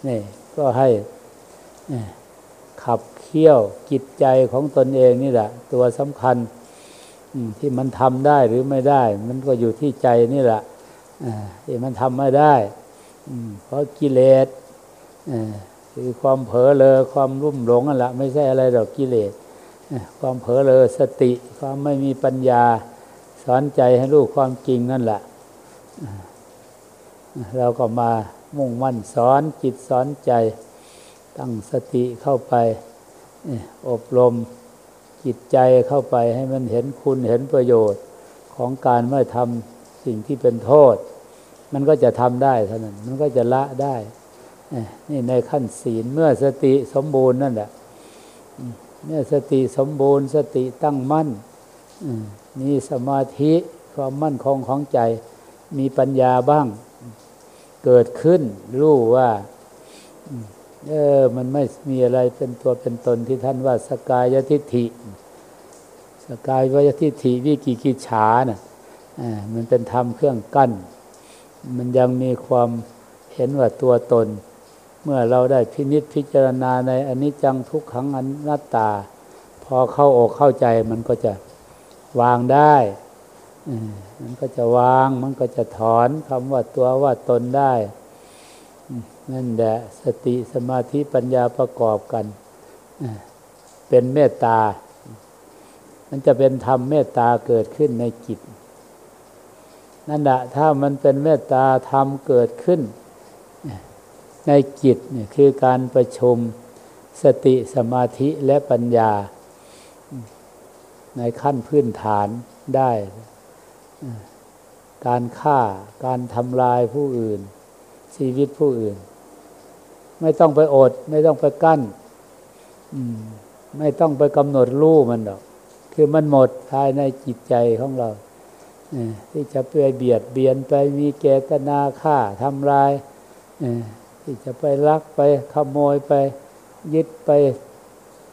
นี่ก็ให้ขับ เคี่ยวจิตใจของตนเองนี่แหละ ตัวสำคัญที่มันทำได้หรือไม่ได้ มันก็อยู่ที่ใจนี่แหละที่มันทำไม่ได้เพราะกิเลสคือความเผลอเลอความรุ่มหลงนั่นแหละไม่ใช่อะไรหรอกกิเลสความเผลอเลอสติ ความไม่มีปัญญา สอนใจให้รู้ความจริงนั่นแหละเราก็มามุ่งมั่นสอนจิตสอนใจ ตั้งสติเข้าไป อบรมจิตใจเข้าไปให้มันเห็นคุณเห็นประโยชน์ของการไม่ทำสิ่งที่เป็นโทษ มันก็จะทำได้เท่านั้น มันก็จะละได้ นี่ในขั้นศีลเมื่อสติสมบูรณ์นั่นแหละเมื่อสติสมบูรณ์ สติตั้งมั่นมีสมาธิความมั่นคงของใจ มีปัญญาบ้าง เกิดขึ้นรู้ว่า เออ มันไม่มีอะไรเป็นตัวเป็นตนที่ท่านว่าสกายทิฏฐิ สกายวิทิฏฐิวิกิกิจฉานะ่ะมันเป็นธรรมเครื่องกั้น มันยังมีความเห็นว่าตัวตน เมื่อเราได้พินิษพิจารณาในอนิจจังทุกขังอนัตตา พอเข้าอกเข้าใจมันก็จะวางได้มันก็จะวาง มันก็จะถอนคำว่าตัวว่าตนได้ นั่นแหละสติสมาธิปัญญาประกอบกัน เป็นเมตตา มันจะเป็นธรรมเมตตาเกิดขึ้นในจิต นั่นแหละถ้ามันเป็นเมตตาธรรมเกิดขึ้น ในจิตเนี่ยคือการประชุมสติสมาธิและปัญญา ในขั้นพื้นฐานได้ การฆ่าการทำลายผู้อื่นชีวิตผู้อื่น ไม่ต้องไปอด ไม่ต้องไปกั้นไม่ต้องไปกำหนดรูมันหรอก คือมันหมดภายในจิตใจของเราที่จะไปเบียดเบียนไปมีเกตนาฆ่าทำลายที่จะไปลักไปขโมยไป ยึดไป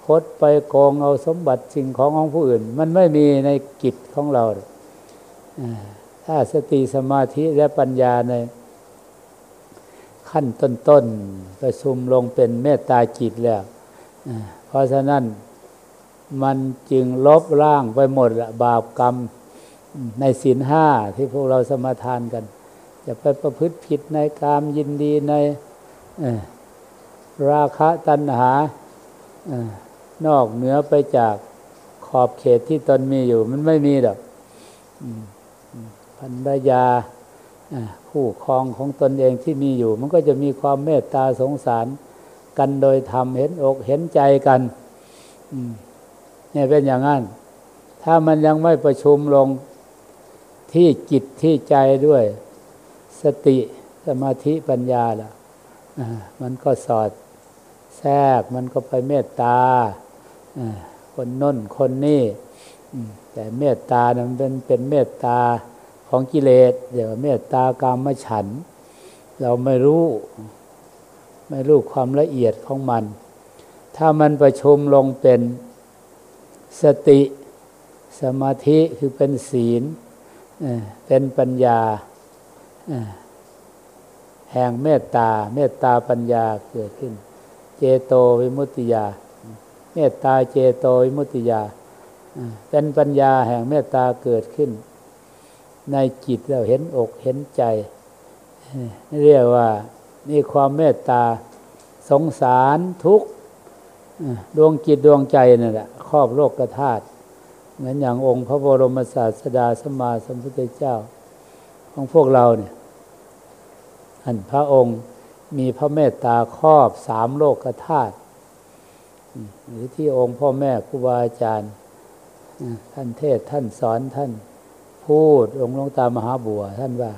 คดไปกองเอาสมบัติสิ่งของของผู้อื่น มันไม่มีในกิจของเราถ้าสติสมาธิและปัญญาใน ขั้นต้นๆประชุมลงเป็นเมตตาจิตแล้วเพราะฉะนั้นมันจึงลบล้างไปหมดละบาปกรรมในศีลห้าที่พวกเราสมาทานกัน จะไปประพฤติผิดในกามยินดีในราคะตัณหานอกเหนือไปจากขอบเขตที่ตนมีอยู่ มันไม่มีหรอกพันธยา คู่ครองของตนเองที่มีอยู่ มันก็จะมีความเมตตาสงสารกันโดยธรรมเห็นอกเห็นใจกันเนี่ยเป็นอย่างนั้น ถ้ามันยังไม่ประชุมลงที่จิตที่ใจด้วย สติสมาธิปัญญาล่ะมันก็สอดแทรกมันก็ไปเมตตาคนน้นคนนี่แต่เมตตานะมันเป็นเป็นเมตตา ของกิเลสเดี๋ยวเมตตากรรมฉัน เราไม่รู้ ไม่รู้ความละเอียดของมัน ถ้ามันประชุมลงเป็นสติสมาธิคือเป็นศีลเป็นปัญญาแห่งเมตตา เมตตาปัญญาเกิดขึ้น เจโตวิมุตติยา เมตตาเจโตวิมุตติยา เป็นปัญญาแห่งเมตตาเกิดขึ้น ในจิตเราเห็นอกเห็นใจ เรียกว่านี่ความเมตตาสงสารทุกดวงจิตดวงใจนั่นแหละครอบโลกกธาตุเหมือนอย่างองค์พระบรมศาสดาสมมาสมพุทธเจ้า ของพวกเราเนี่ยอันพระองค์มีพระเมตตาครอบสามโลกธาตุหรือที่องค์พ่อแม่ครูบาอาจารย์ ท่านเทศท่านสอนท่าน พูด องค์หลวงตามหาบัว ท่านว่า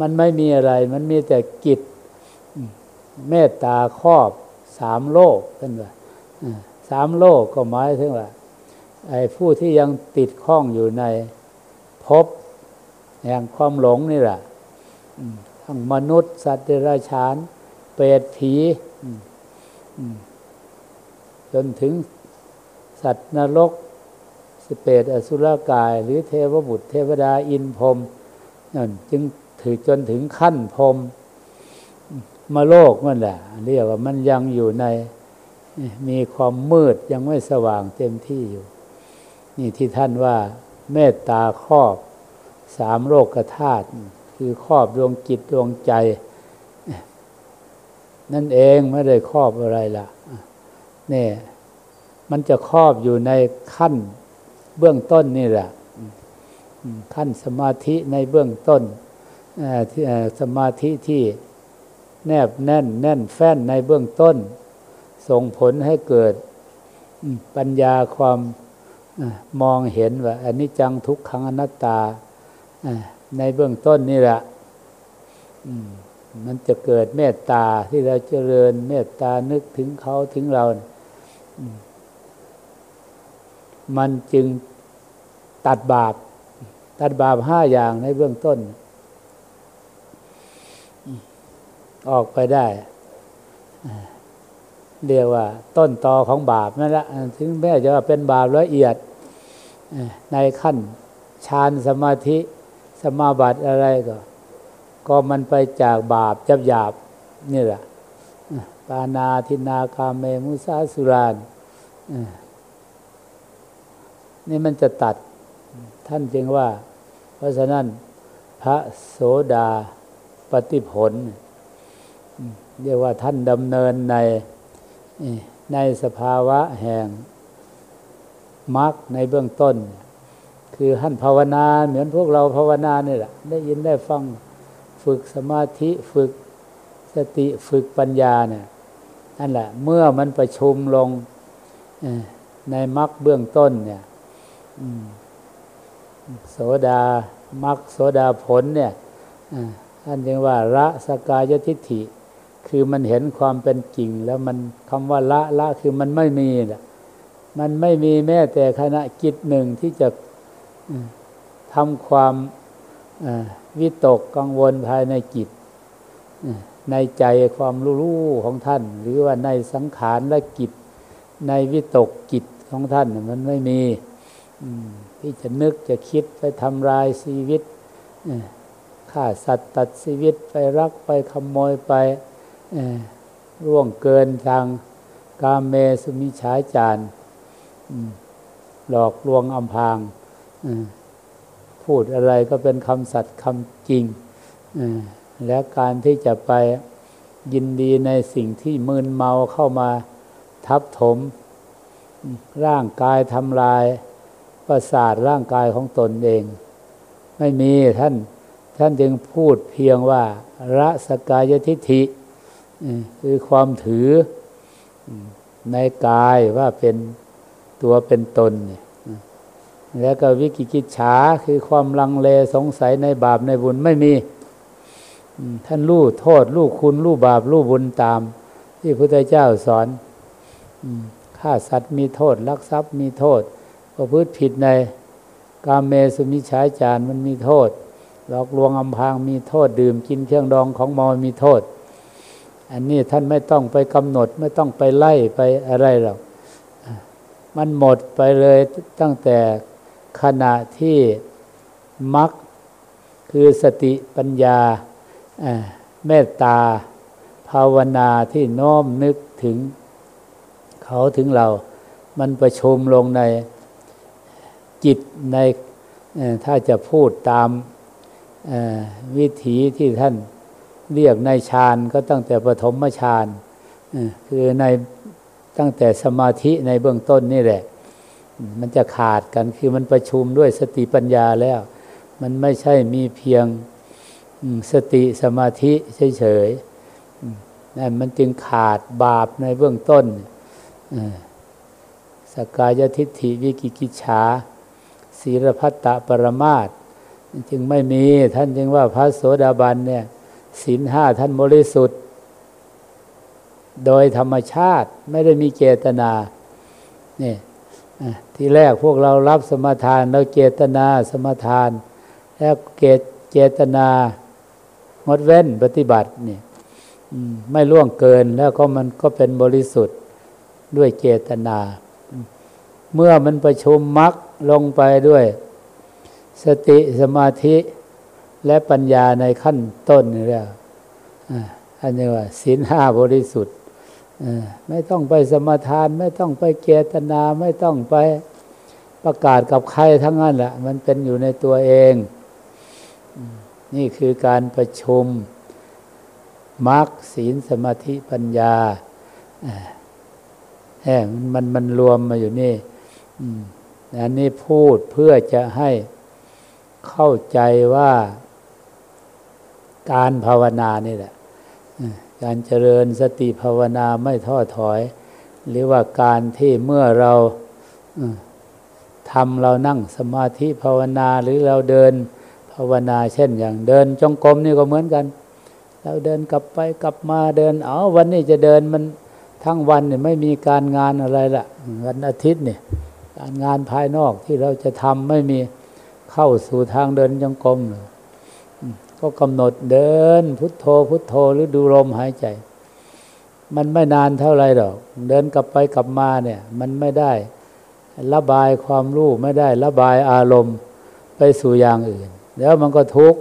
มันไม่มีอะไร มันมีแต่กิจเมตตาครอบสามโลกท่านว่าสามโลกก็หมายถึงว่าไอ้ผู้ที่ยังติดข้องอยู่ในภพแห่งความหลงนี่แหละทั้งมนุษย์ สัตว์เดรัจฉาน เปรตผีจนถึงสัตว์นรก สเปรตอสุรกาย หรือเทวบุตร เทวดาอินพรมนั่นจึงถือจนถึงขั้นพรมมาโลกนั่นแหละเรียกว่ามันยังอยู่ในมีความมืดยังไม่สว่างเต็มที่อยู่ นี่ที่ท่านว่าเมตตาครอบสามโลกธาตุคือครอบดวงจิตดวงใจ นั่นเองไม่ได้ครอบอะไรล่ะนี่มันจะครอบอยู่ในขั้น เบื้องต้นนี่แหละขั้นสมาธิในเบื้องต้นสมาธิที่แนบแน่น แน่นแฟ้นในเบื้องต้น ส่งผลให้เกิดปัญญาความมองเห็นว่าอันนี้จังทุกขังอนัตตาในเบื้องต้นนี่แหละมันจะเกิดเมตตาที่เราเจริญเมตตานึกถึงเขาถึงเรา มันจึงตัดบาป ตัดบาปห้าอย่างในเบื้องต้น ออกไปได้ เรียกว่า ต้นตอของบาปนั่นแหละถึงแม้จะว่าเป็นบาปละเอียดในขั้นฌานสมาธิสมาบัติอะไรก็ ก็มันไปจากบาปจับหยาบนี่แหละปานาทินาคาเมมุสาสุราน นี่มันจะตัดท่านจึงว่า เพราะฉะนั้นพระโสดาปฏิผล เรียกว่าท่านดำเนินในในสภาวะแห่งมรรคในเบื้องต้น คือท่านภาวนาเหมือนพวกเราภาวนาเนี่ยแหละได้ยินได้ฟังฝึกสมาธิฝึกสติฝึกปัญญาเนี่ยนั่นแหละ เมื่อมันประชุมลงในมรรคเบื้องต้นเนี่ย โสดามรรคโสดาผลเนี่ยท่านจึงว่าละสกายทิฏฐิ คือมันเห็นความเป็นจริง แล้วมันคำว่าละละคือมันไม่มีนะมันไม่มีแม้แต่ขณะจิตหนึ่งที่จะทำความวิตกกังวลภายในจิตในใจความรู้ของท่าน หรือว่าในสังขารและกิจในวิตกจิตของท่านมันไม่มี ที่จะนึกจะคิดไปทำลายชีวิตฆ่าสัตว์ตัดชีวิตไปรักไปขโมยไปร่วงเกินทางกาเมสุมิฉาจารหลอกลวงอำพางพูดอะไรก็เป็นคำสัตย์คำจริงและการที่จะไปยินดีในสิ่งที่มึนเมาเข้ามาทับถม ร่างกายทำลาย ประสาทร่างกายของตนเอง ไม่มีท่านท่านจึงพูดเพียงว่าระสกายทิฏฐิคือความถือในกายว่าเป็นตัวเป็นตน แล้วก็วิกิกิจฉาคือความลังเลสงสัยในบาปในบุญไม่มี ท่านรู้โทษรู้คุณรู้บาปรู้บุญตาม ที่พระพุทธเจ้าสอนฆ่าสัตว์มีโทษลักทรัพย์มีโทษ ประพฤติผิดในกามเมสุมิฉายจารมันมีโทษ หลอกลวงอำพางมีโทษดื่มกินเครื่องดองของมอมีโทษ อันนี้ท่านไม่ต้องไปกำหนดไม่ต้องไปไล่ไปอะไรหรอกมันหมดไปเลยตั้งแต่ขณะที่มักคือสติปัญญาเมตตา ภาวนาที่น้อมนึกถึงเขาถึงเรา มันประชุมลงใน จิตในถ้าจะพูดตามวิถีที่ท่านเรียกในฌานก็ตั้งแต่ปฐมฌานคือในตั้งแต่สมาธิในเบื้องต้นนี่แหละ มันจะขาดกันคือมันประชุมด้วยสติปัญญาแล้ว มันไม่ใช่มีเพียงสติสมาธิเฉยๆนั่นมันจึงขาดบาปในเบื้องต้นสกายทิฏฐิวิกิกิจฉา ศีรพัตตปรมาตจึงไม่มีท่านจึงว่าพระโสดาบันเนี่ยศีลห้าท่านบริสุทธิ์ โดยธรรมชาติไม่ได้มีเจตนาเนี่ยที่แรกพวกเรารับสมทานเราเจตนาสมทาน แล้วเกตเจตนางดเว้นปฏิบัติเนี่ยไม่ล่วงเกินแล้วก็มันก็เป็นบริสุทธิ์ด้วยเจตนา เมื่อมันประชุมมรรค ลงไปด้วย สติสมาธิและปัญญาในขั้นต้นนี่แหละอันนี้ว่าศีลห้าบริสุทธิ์ไม่ต้องไปสมาทาน ไม่ต้องไปเจตนาไม่ต้องไปประกาศกับใครทั้งนั้นแหละมันเป็นอยู่ในตัวเอง นี่คือการประชุมมรรคศีลสมาธิปัญญาแหมมันมันรวมมาอยู่นี่ อันนี้พูดเพื่อจะให้เข้าใจว่าการภาวนานี่แหละการเจริญสติภาวนาไม่ท้อถอย หรือว่าการที่เมื่อเราทำเรานั่งสมาธิภาวนาหรือเราเดินภาวนาเช่นอย่างเดินจงกรมนี่ก็เหมือนกันเราเดินกลับไปกลับมาเดิน เอาวันนี้จะเดินมันทั้งวันเนี่ยไม่มีการงานอะไรละวันอาทิตย์เนี่ย การงานภายนอกที่เราจะทำไม่มีเข้าสู่ทางเดินจงกรมเลยก็กำหนดเดินพุทโธพุทโธหรือดูลมหายใจ มันไม่นานเท่าไรหรอก เดินกลับไปกลับมาเนี่ย มันไม่ได้ระบายความรู้ไม่ได้ระบายอารมณ์ไปสู่อย่างอื่น แล้วมันก็ทุกข์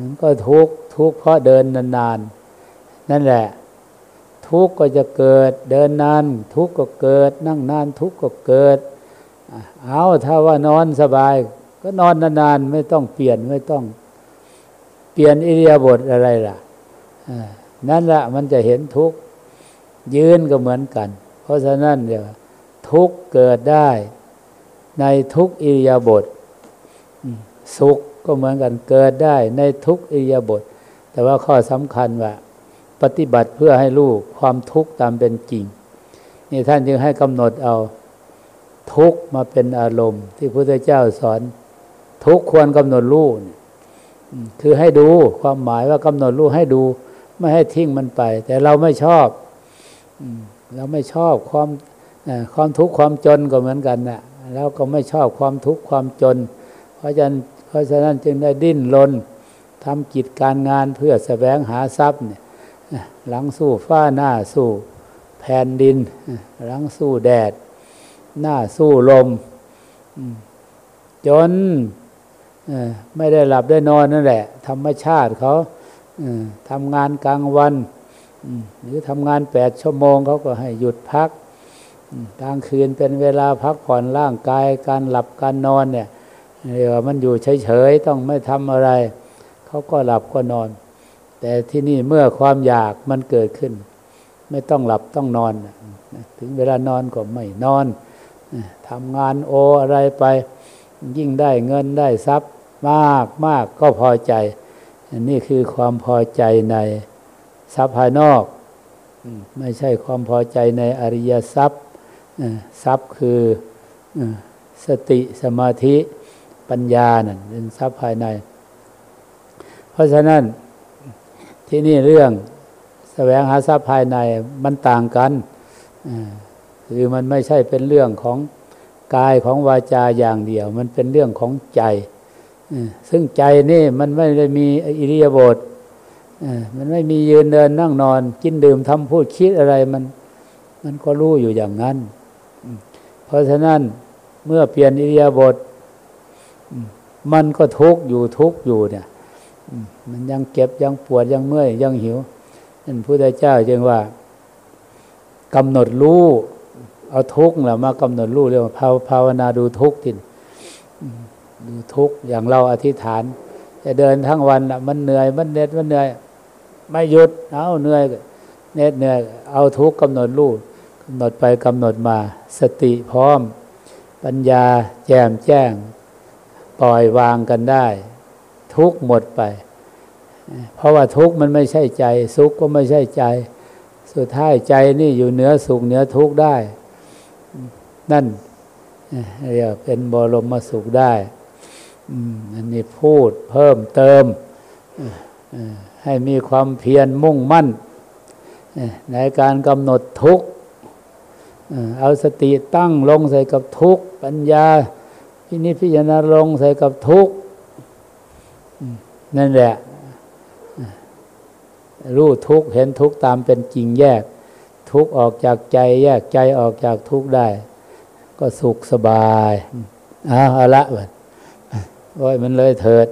มันก็ทุกข์ทุกข์เพราะเดินนานๆนั่นแหละ ทุกข์ก็จะเกิด เดินนานทุกข์ก็เกิด นั่งนานทุกข์ก็เกิด เอาถ้าว่านอนสบาย ก็นอนนานๆไม่ต้องเปลี่ยนไม่ต้อง เปลี่ยนอิริยาบถอะไรล่ะนั่นแหละมันจะเห็นทุกข์ยืนก็เหมือนกัน เพราะฉะนั้นเดี๋ยวทุกข์เกิดได้ ในทุกอิริยาบถสุขก็เหมือนกันเกิดได้ในทุกอิริยาบถแต่ว่าข้อสำคัญว่า ปฏิบัติเพื่อให้รู้ความทุกข์ตามเป็นจริง นี่ท่านจึงให้กำหนดเอาทุกข์มาเป็นอารมณ์ ที่พระพุทธเจ้าสอน ทุกควรกำหนดรู้คือให้ดูความหมายว่ากำหนดรู้ให้ดู ไม่ให้ทิ้งมันไป แต่เราไม่ชอบเราไม่ชอบความความทุกข์ความจนก็เหมือนกันนะแล้วก็ไม่ชอบความทุกข์ความจน เพราะฉะนั้นเพราะฉะนั้นจึงได้ดิ้นรนทำกิจการงานเพื่อแสวงหาทรัพย์เนี่ย หลังสู้ฟ้าหน้าสู้แผ่นดิน หลังสู้แดด หน้าสู้ลม จนไม่ได้หลับได้นอนนั่นแหละ ธรรมชาติเขาทำงานกลางวัน หรือทำงานแปดชั่วโมงเขาก็ให้หยุดพัก กลางคืนเป็นเวลาพักผ่อนร่างกาย การหลับการนอนเนี่ยเรียวมันอยู่เฉยๆ ต้องไม่ทำอะไร เขาก็หลับก็นอน แต่ที่นี่เมื่อความอยากมันเกิดขึ้น ไม่ต้องหลับต้องนอน ถึงเวลานอนก็ไม่นอนทำงานโออะไรไป ยิ่งได้เงินได้ทรัพย์มากมากก็พอใจนี่คือความพอใจในทรัพย์ภายนอกไม่ใช่ความพอใจในอริยทรัพย์ทรัพย์คือสติสมาธิปัญญานั่นเป็นทรัพย์ภายใน เพราะฉะนั้น ที่นี่เรื่องแสวงหาทรัพย์ภายในมันต่างกันคือมันไม่ใช่เป็นเรื่องของกายของวาจาอย่างเดียว มันเป็นเรื่องของใจซึ่งใจนี่มันไม่ได้มีอิริยาบถมันไม่มียืนเดินนั่งนอน กินดื่มทำพูดคิดอะไรมันมันก็รู้อยู่อย่างนั้น เพราะฉะนั้นเมื่อเปลี่ยนอิริยาบถมันก็ทุกอยู่ทุกอยู่เนี่ย มันยังเก็บยังปวดยังเมื่อยยังหิวนั่นพระเจ้าจึงว่ากำหนดรู้เอาทุกข์ละมากำหนดรู้เรียกว่าภาวนาดูทุกข์ทินดูทุกข์อย่างเราอธิษฐาน จะเดินทั้งวันมันเหนื่อยมันเหน็ดมันเหนื่อย ไม่หยุดเอาเหนื่อยเหน็ดเหนื่อยเอาทุกข์กำหนดรู้กำหนดไปกำหนดมา สติพร้อม ปัญญาแจ่มแจ้ง ปล่อยวางกันได้ ทุกหมดไป เพราะว่าทุกมันไม่ใช่ใจ สุขก็ไม่ใช่ใจ สุดท้ายใจนี่อยู่เหนือสุขเหนือทุกได้ นั่นเรียกเป็นบรมสุขได้อันนี้พูดเพิ่มเติม ให้มีความเพียรมุ่งมั่น ในการกำหนดทุกเอาสติตั้งลงใส่กับทุกปัญญาพินิจพิจารณาลงใส่กับทุกข นั่นแหละรู้ทุกเห็นทุกตามเป็นจริงแยก ทุกออกจากใจแยกใจออกจากทุกได้ ก็สุขสบายอ้าวเอาละเว้ยโอ้ยมันเลยเถิด